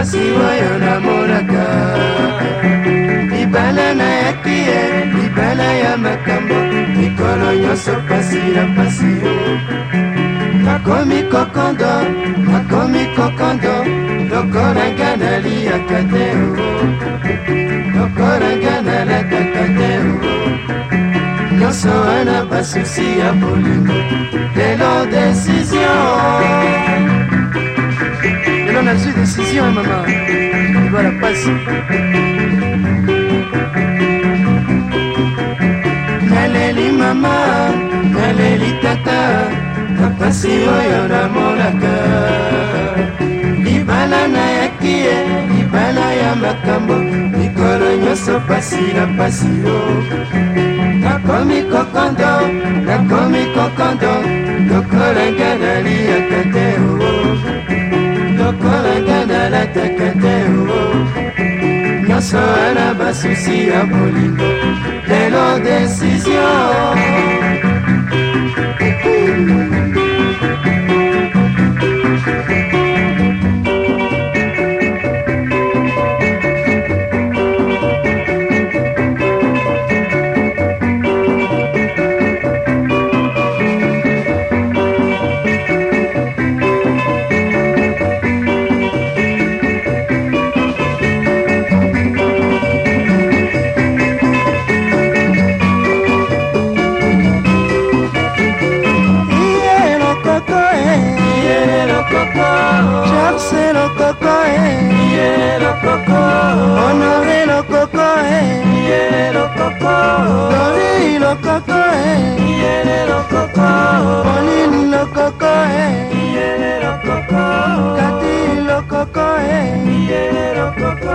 masiwa yo namonaka libala na yaki ye libala ya makambo mikolo nyonso pasi na pasi nakomi kokondo nakomi kokondo lokolanga naliaka te lokolanga nalakaka te nyonso wana basusi ya bolingo lelo desizio on a su décision, maman. Et la passe. Naleli mama, naleli tata, napasi oyo namonaka. Libala na yakie, libala ya makambo, mikolo nyonso pasi na pasi yo. Nakomi kokondo, nakomi kokondo, lokola nyonso na basusi ya bolingo lókókó ẹ̀. Ìyẹ̀rẹ̀ lókókó. Pauline lókókó ẹ̀. Ìyẹ̀rẹ̀ lókókó. Kati lókókó ẹ̀. Ìyẹ̀rẹ̀ lókókó.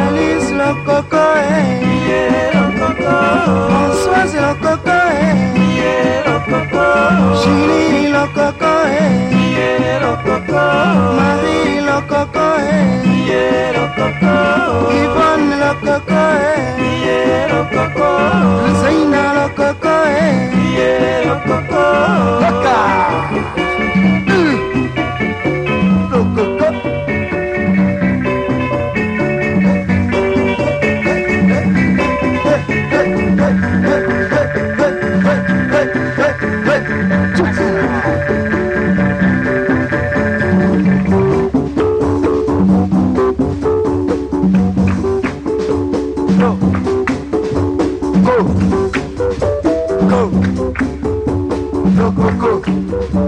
Alice lókókó ẹ̀. go, go, go, go,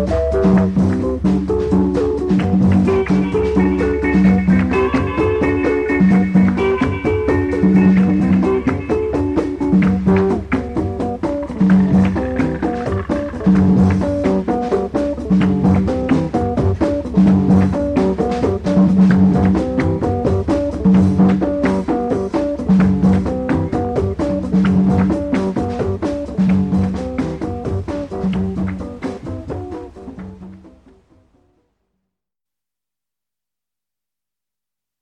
go.